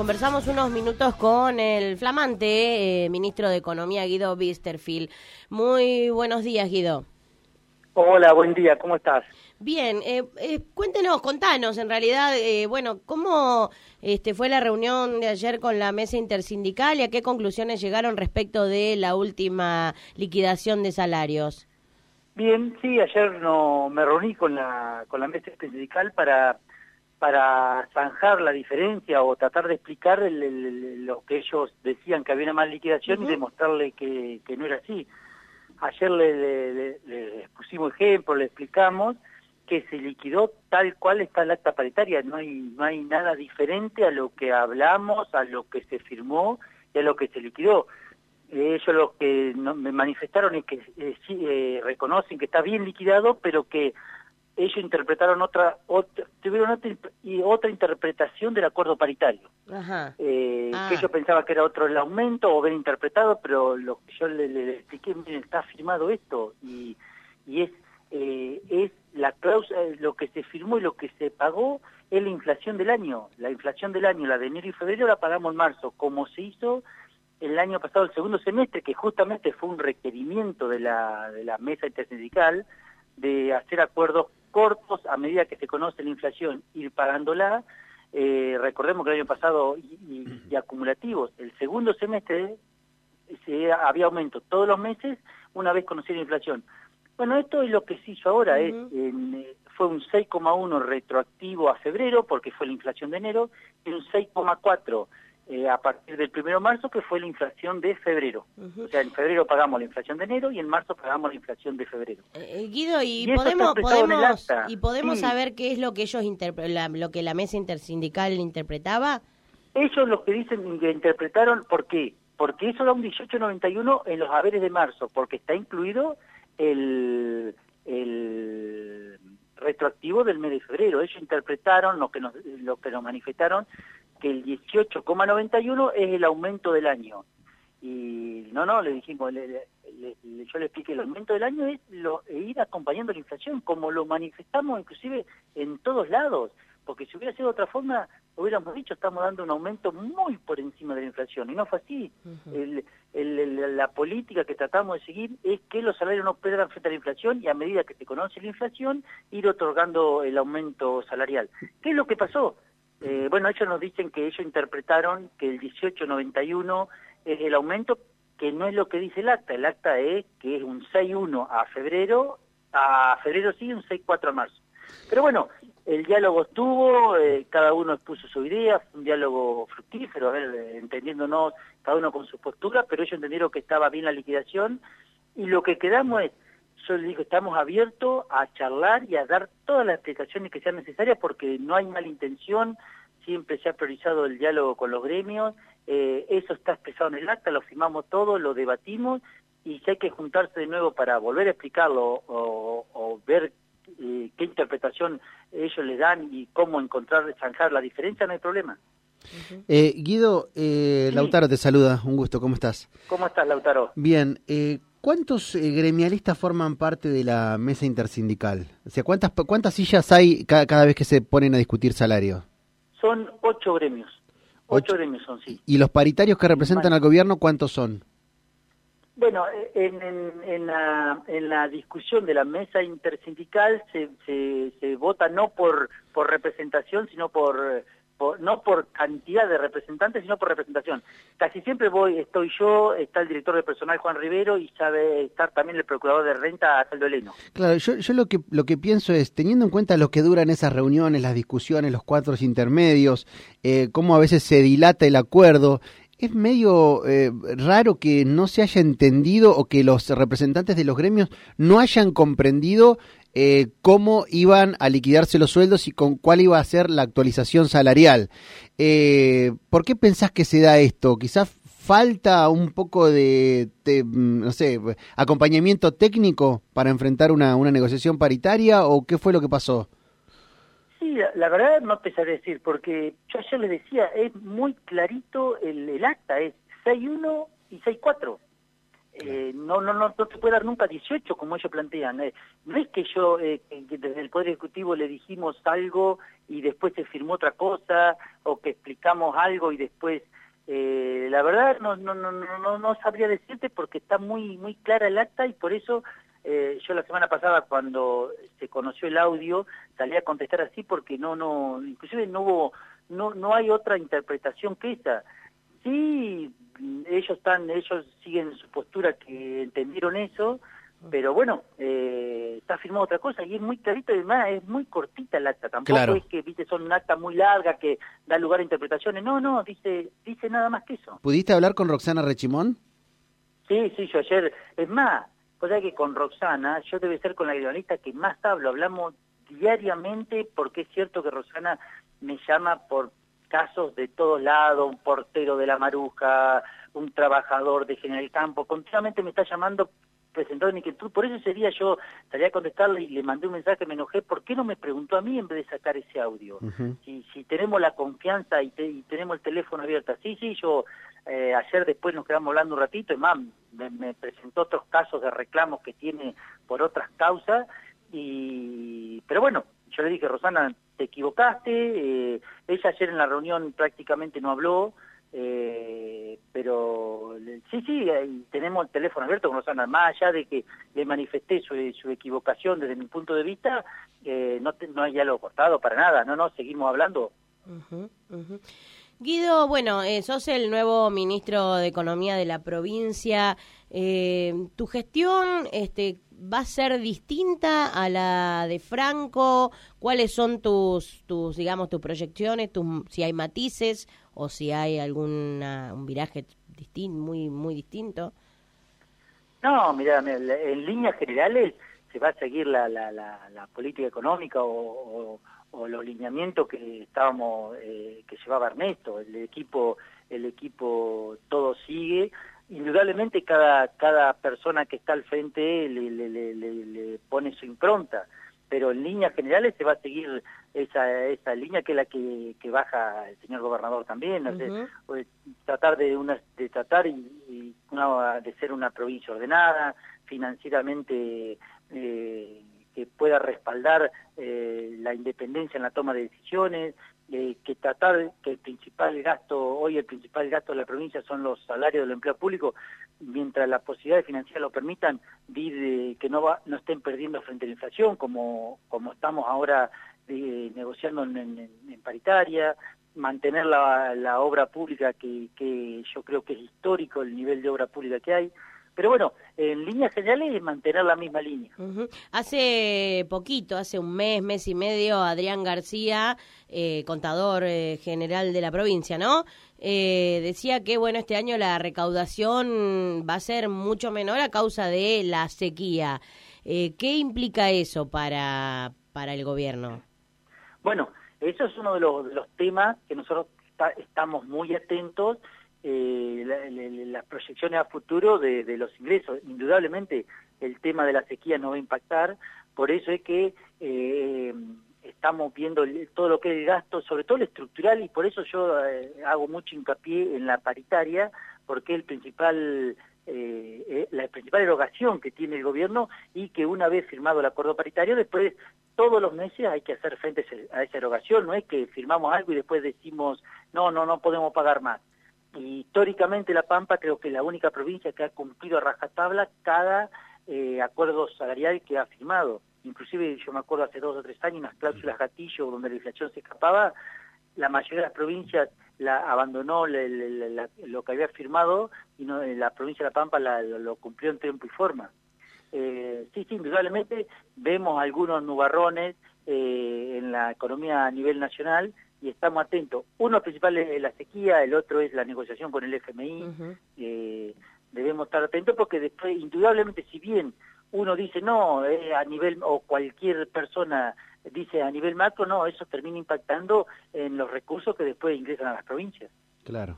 Conversamos unos minutos con el flamante eh, ministro de Economía, Guido Bisterfield. Muy buenos días, Guido. Hola, buen día, ¿cómo estás? Bien, eh, eh, cuéntenos, contanos en realidad, bueno, ¿cómo este, fue la reunión de ayer con la mesa intersindical y a qué conclusiones llegaron respecto de la última liquidación de salarios? Bien, sí, ayer no, me reuní con la, con la mesa intersindical para para zanjar la diferencia o tratar de explicar lo que ellos decían que había una mala liquidación y demostrarle que, no era así. Ayer le, le, pusimos ejemplo, le explicamos que se liquidó tal cual está el acta paritaria, no hay, no hay nada diferente a lo que hablamos, a lo que se firmó y a lo que se liquidó. ellos lo que me manifestaron es que eh, sí, eh, reconocen que está bien liquidado, pero que ellos interpretaron otra, otra tuvieron otra, y otra interpretación del acuerdo paritario. Eh, ah. Que ellos pensaban que era otro el aumento o bien interpretado, pero lo que yo le, expliqué, miren, está firmado esto y, y es, eh, es la cláusula, lo que se firmó y lo que se pagó es la inflación del año. La inflación del año, la de enero y febrero, la pagamos en marzo, como se hizo el año pasado, el segundo semestre, que justamente fue un requerimiento de la, de la mesa intersindical de hacer acuerdos cortos a medida que se conoce la inflación, ir pagándola. Eh, recordemos que el año pasado y, acumulativos, el segundo semestre se, había aumento todos los meses una vez conocida la inflación. Bueno, esto es lo que se hizo ahora, es, eh, fue un 6,1 retroactivo a febrero porque fue la inflación de enero y un 6,4 eh, a partir del primero de marzo, que fue la inflación de febrero. O sea, en febrero pagamos la inflación de enero y en marzo pagamos la inflación de febrero. Eh, eh, Guido, ¿y, podemos, podemos, ¿y podemos saber qué es lo que ellos la, lo que la mesa intersindical interpretaba? Ellos lo que dicen que interpretaron, ¿por qué? Porque eso da un 18.91 en los haberes de marzo, porque está incluido el, el retroactivo del mes de febrero. Ellos interpretaron lo que nos, lo que nos manifestaron que el 18,91 es el aumento del año. Y no, no, le dijimos, yo le expliqué, el aumento del año es lo, e ir acompañando la inflación, como lo manifestamos inclusive en todos lados, porque si hubiera sido de otra forma, hubiéramos dicho, estamos dando un aumento muy por encima de la inflación, y no fue así. la política que tratamos de seguir es que los salarios no pierdan frente a la inflación y a medida que se conoce la inflación, ir otorgando el aumento salarial. ¿Qué es lo que pasó? Eh, bueno, ellos nos dicen que ellos interpretaron que el 1891 es el aumento, que no es lo que dice el acta. El acta es que es un 6.1 a febrero, a febrero sí, un 6.4 a marzo. Pero bueno, el diálogo estuvo, eh, cada uno expuso su idea, fue un diálogo fructífero, a ver, entendiéndonos cada uno con su postura, pero ellos entendieron que estaba bien la liquidación y lo que quedamos es yo les digo, estamos abiertos a charlar y a dar todas las explicaciones que sean necesarias porque no hay mala intención, siempre se ha priorizado el diálogo con los gremios, eh, eso está expresado en el acta, lo firmamos todo, lo debatimos y si hay que juntarse de nuevo para volver a explicarlo o, ver eh, qué interpretación ellos le dan y cómo encontrar, zanjar la diferencia, no hay problema. Eh, Guido, Lautaro te saluda, un gusto, ¿cómo estás? ¿Cómo estás, Lautaro? Bien, ¿Cuántos eh, gremialistas forman parte de la mesa intersindical? O sea, ¿cuántas, cuántas sillas hay cada, vez que se ponen a discutir salario? Son ocho gremios. Ocho, gremios son, sí. ¿Y los paritarios que representan al gobierno cuántos son? Bueno, en, en, la, en, la, discusión de la mesa intersindical se, se, se vota no por, por representación, sino por no por cantidad de representantes, sino por representación. Casi siempre voy, estoy yo, está el director de personal Juan Rivero y sabe estar también el procurador de renta Aldo Eleno. Claro, yo, yo lo que lo que pienso es, teniendo en cuenta lo que duran esas reuniones, las discusiones, los cuatro intermedios, eh, cómo a veces se dilata el acuerdo, es medio eh, raro que no se haya entendido o que los representantes de los gremios no hayan comprendido eh, cómo iban a liquidarse los sueldos y con cuál iba a ser la actualización salarial. Eh, ¿Por qué pensás que se da esto? Quizás falta un poco de, mm, no sé, acompañamiento técnico para enfrentar una, una negociación paritaria o qué fue lo que pasó? Sí, la, verdad no te sabré decir, porque yo ayer les decía, es muy clarito el, el acta, es 6.1 y 6.4. Eh, no, no, no, no te puede dar nunca 18 como ellos plantean. Eh, no es que yo eh, que desde el Poder Ejecutivo le dijimos algo y después se firmó otra cosa o que explicamos algo y después eh, la verdad no, no, no, no, no sabría decirte porque está muy, muy clara el acta y por eso eh, yo la semana pasada cuando se conoció el audio salí a contestar así porque no, no, inclusive no hubo, no, no hay otra interpretación que esa. Sí, ellos están, ellos siguen su postura que entendieron eso, pero bueno, eh, está firmado otra cosa y es muy clarito y además es muy cortita el acta, tampoco es que viste son un acta muy larga que da lugar a interpretaciones, no, no, dice, dice nada más que eso. ¿Pudiste hablar con Roxana Rechimón? Sí, sí, yo ayer, es más, pues que con Roxana, yo debe ser con la guionista que más hablo, hablamos diariamente porque es cierto que Roxana me llama por casos de todos lados, un portero de la Maruja, un trabajador de General Campo, continuamente me está llamando presentado en inquietud, por eso ese día yo salí a contestarle y le mandé un mensaje, me enojé, ¿por qué no me preguntó a mí en vez de sacar ese audio? si, si tenemos la confianza y, tenemos el teléfono abierto, sí, sí, yo eh, ayer después nos quedamos hablando un ratito y más me, presentó otros casos de reclamos que tiene por otras causas, y pero bueno, yo le dije, Rosana, te equivocaste, eh, ella ayer en la reunión prácticamente no habló, eh, pero sí, sí, tenemos el teléfono abierto con Rosana, más allá de que le manifesté su, su equivocación desde mi punto de vista, eh, no, no hay lo cortado para nada, no, no, seguimos hablando. Guido, bueno, eh, sos el nuevo ministro de Economía de la provincia. Eh, ¿Tu gestión este, va a ser distinta a la de Franco? ¿Cuáles son tus, tus digamos, tus proyecciones? Tus, si hay matices o si hay algún un viraje distinto, muy, muy distinto? No, mira, en líneas generales se va a seguir la, la, la, política económica o, o, los lineamientos que estábamos eh, que llevaba Ernesto el equipo el equipo todo sigue indudablemente cada cada persona que está al frente le, le, le, le pone su impronta pero en líneas generales se va a seguir esa, esa línea que es la que, que baja el señor gobernador también, pues, tratar de una de tratar y, de ser una provincia ordenada, financieramente eh, que pueda respaldar eh, la independencia en la toma de decisiones, eh, que tratar que el principal gasto, hoy el principal gasto de la provincia son los salarios del empleo público, mientras las posibilidades financieras lo permitan, que no, va, no estén perdiendo frente a la inflación, como, como estamos ahora eh, negociando en, paritaria, mantener la, obra pública, que yo creo que es histórico el nivel de obra pública que hay, pero bueno, en líneas generales es mantener la misma línea. Hace poquito, hace un mes, mes y medio, Adrián García, eh, contador eh, general de la provincia, ¿no? Eh, decía que, bueno, este año la recaudación va a ser mucho menor a causa de la sequía. ¿Qué implica eso para, para el gobierno? Bueno, eso es uno de los, de los temas que nosotros estamos muy atentos eh, las proyecciones a futuro de, los ingresos. Indudablemente el tema de la sequía no va a impactar, por eso es que eh, estamos viendo todo lo que es el gasto, sobre todo el estructural, y por eso yo eh, hago mucho hincapié en la paritaria, porque el principal eh, la principal erogación que tiene el gobierno y que una vez firmado el acuerdo paritario, después todos los meses hay que hacer frente a esa erogación, no es que firmamos algo y después decimos, no, no, no podemos pagar más históricamente La Pampa creo que es la única provincia que ha cumplido a rajatabla cada eh, acuerdo salarial que ha firmado. Inclusive yo me acuerdo hace dos o tres años unas cláusulas gatillo donde la inflación se escapaba, la mayoría de las provincias la abandonó lo que había firmado y no, la provincia de La Pampa lo cumplió en tiempo y forma. Eh, sí, sí, indudablemente vemos algunos nubarrones eh, en la economía a nivel nacional y estamos atentos. Uno principal es la sequía, el otro es la negociación con el FMI. eh, debemos estar atentos porque después, indudablemente, si bien uno dice no, eh, a nivel, o cualquier persona dice a nivel macro, no, eso termina impactando en los recursos que después ingresan a las provincias. Claro.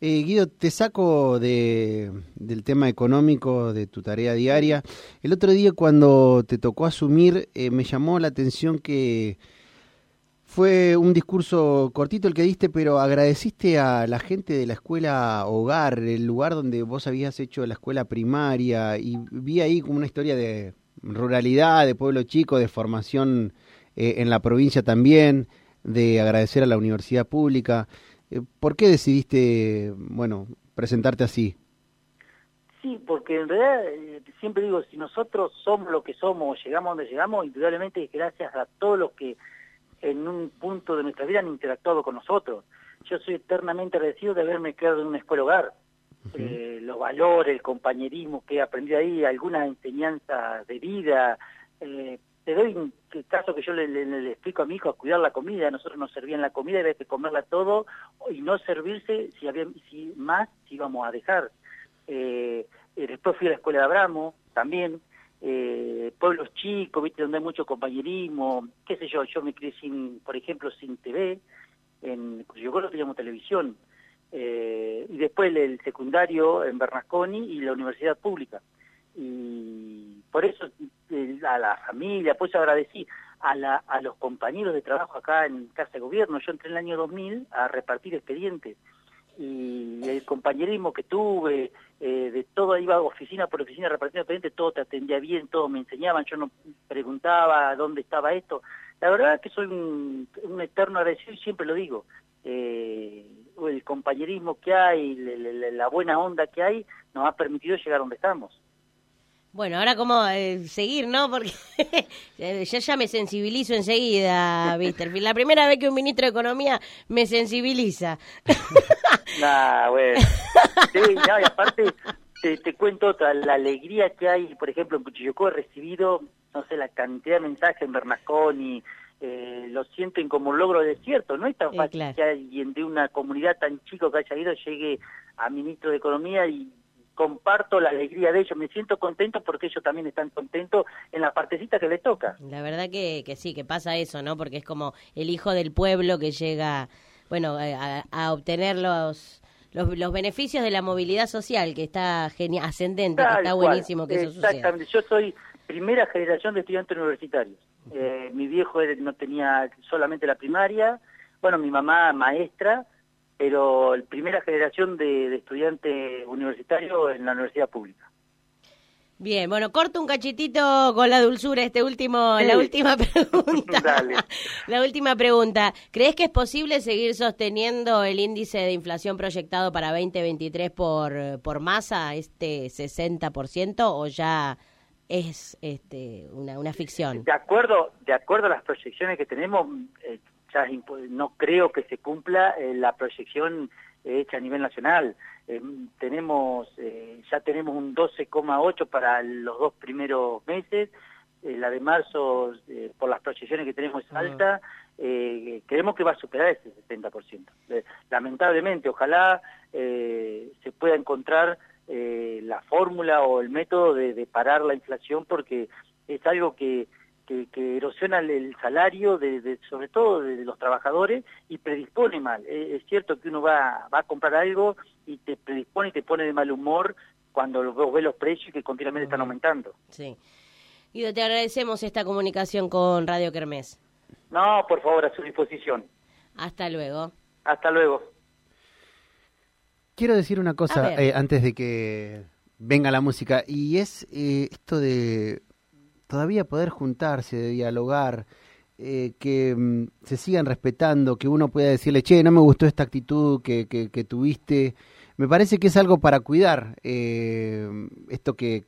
Eh, Guido, te saco de, del tema económico de tu tarea diaria. El otro día cuando te tocó asumir, eh, me llamó la atención que Fue un discurso cortito el que diste, pero agradeciste a la gente de la escuela Hogar, el lugar donde vos habías hecho la escuela primaria, y vi ahí como una historia de ruralidad, de pueblo chico, de formación eh, en la provincia también, de agradecer a la universidad pública. Eh, ¿Por qué decidiste, bueno, presentarte así? Sí, porque en realidad eh, siempre digo, si nosotros somos lo que somos, llegamos donde llegamos, indudablemente es gracias a todos los que en un punto de nuestra vida han interactuado con nosotros. Yo soy eternamente agradecido de haberme quedado en una escuela hogar. eh, los valores, el compañerismo que he aprendido ahí, algunas enseñanzas de vida. Eh, te doy un caso que yo le, le, le, explico a mi hijo a cuidar la comida. Nosotros nos servían la comida había que comerla todo y no servirse si había si más si íbamos a dejar. Eh, después fui a la escuela de Abramo también eh, pueblos chicos, ¿viste? donde hay mucho compañerismo, qué sé yo, yo me crié sin, por ejemplo, sin TV, en yo no teníamos televisión, eh, y después el, secundario en Bernasconi y la universidad pública. Y por eso a la familia, pues agradecí a, la, a los compañeros de trabajo acá en Casa de Gobierno, yo entré en el año 2000 a repartir expedientes, y el compañerismo que tuve, eh, de todo, iba oficina por oficina repartiendo expedientes, todo te atendía bien, todo me enseñaban, yo no preguntaba dónde estaba esto. La verdad es que soy un, un eterno agradecido y siempre lo digo. Eh, el compañerismo que hay, la, la, la buena onda que hay, nos ha permitido llegar donde estamos. Bueno, ahora cómo eh, seguir, ¿no? Porque yo ya me sensibilizo enseguida, ¿viste? La primera vez que un ministro de Economía me sensibiliza. nah, bueno. Sí, no, y aparte te, te, cuento otra, la alegría que hay, por ejemplo, en Cuchillocó he recibido, no sé, la cantidad de mensajes en Bernasconi, eh, lo sienten como un logro de cierto, no es tan fácil claro. que alguien de una comunidad tan chico que haya ido llegue a ministro de Economía y comparto la alegría de ellos, me siento contento porque ellos también están contentos en la partecita que les toca. La verdad que, que sí, que pasa eso, ¿no? Porque es como el hijo del pueblo que llega, bueno, a, a obtener los, los, los, beneficios de la movilidad social, que está genial, ascendente, Tal que está cual. buenísimo que eso suceda. Exactamente, yo soy primera generación de estudiantes universitarios. Eh, mi viejo no tenía solamente la primaria, bueno, mi mamá maestra, pero primera generación de, de estudiantes universitarios en la universidad pública. Bien, bueno, corto un cachitito con la dulzura este último, sí. la última pregunta. Dale. La última pregunta. ¿Crees que es posible seguir sosteniendo el índice de inflación proyectado para 2023 por, por masa, este 60%, o ya es este una, una ficción? De acuerdo, de acuerdo a las proyecciones que tenemos, eh, ya no creo que se cumpla eh, la proyección hecha a nivel nacional. Eh, tenemos eh, ya tenemos un 12,8 para los dos primeros meses. Eh, la de marzo, eh, por las proyecciones que tenemos, es alta. Eh, creemos que va a superar ese 70%. lamentablemente, ojalá se pueda encontrar la fórmula o el método de, de parar la inflación porque es algo que que, que erosiona el, salario, de, de, sobre todo de, los trabajadores, y predispone mal. Es, es, cierto que uno va, va a comprar algo y te predispone y te pone de mal humor cuando vos ves los precios que continuamente están aumentando. Sí. Guido, te agradecemos esta comunicación con Radio Kermés. No, por favor, a su disposición. Hasta luego. Hasta luego. Quiero decir una cosa eh, antes de que venga la música, y es eh, esto de todavía poder juntarse, de dialogar, eh, que mm, se sigan respetando, que uno pueda decirle, che, no me gustó esta actitud que, que, que tuviste. Me parece que es algo para cuidar eh, esto que,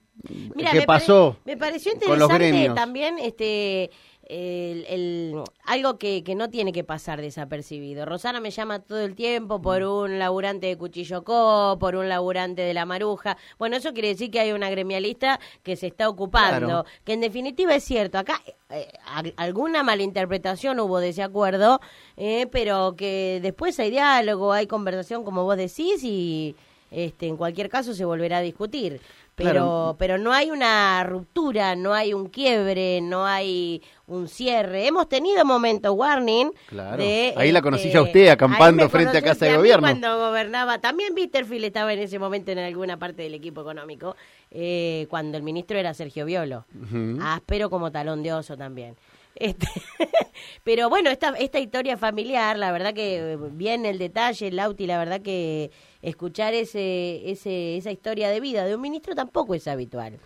Mira, que me pasó. Pare, me pareció con los interesante también este el, el, algo que, que, no tiene que pasar desapercibido. Rosana me llama todo el tiempo por un laburante de Cuchillocó, por un laburante de La Maruja. Bueno, eso quiere decir que hay una gremialista que se está ocupando. Claro. Que en definitiva es cierto. Acá eh, alguna malinterpretación hubo de ese acuerdo, eh, pero que después hay diálogo, hay conversación, como vos decís, y este, en cualquier caso se volverá a discutir pero Claro. pero no hay una ruptura, no hay un quiebre, no hay un cierre. Hemos tenido momentos, Warning, Claro. de, Ahí la conocí yo a este, usted acampando frente a Casa de Gobierno. Cuando gobernaba, también Bitterfield estaba en ese momento en alguna parte del equipo económico, eh, cuando el ministro era Sergio Violo, Ujú. áspero como talón de oso también. Este, pero bueno, esta, esta historia familiar, la verdad que viene el detalle, Lauti, la verdad que escuchar ese, ese, esa historia de vida de un ministro tampoco es habitual.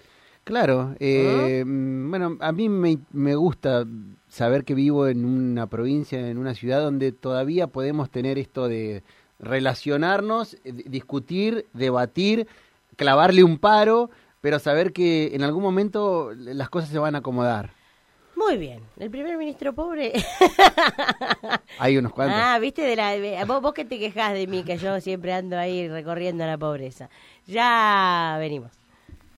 Claro, eh, mm, bueno, a mí me, me gusta saber que vivo en una provincia, en una ciudad donde todavía podemos tener esto de relacionarnos, eh, discutir, debatir, clavarle un paro, pero saber que en algún momento las cosas se van a acomodar. Muy bien, el primer ministro pobre. Hay unos cuantos. Ah, viste, de la, vos, vos que te quejas de mí, que yo siempre ando ahí recorriendo la pobreza. Ya venimos.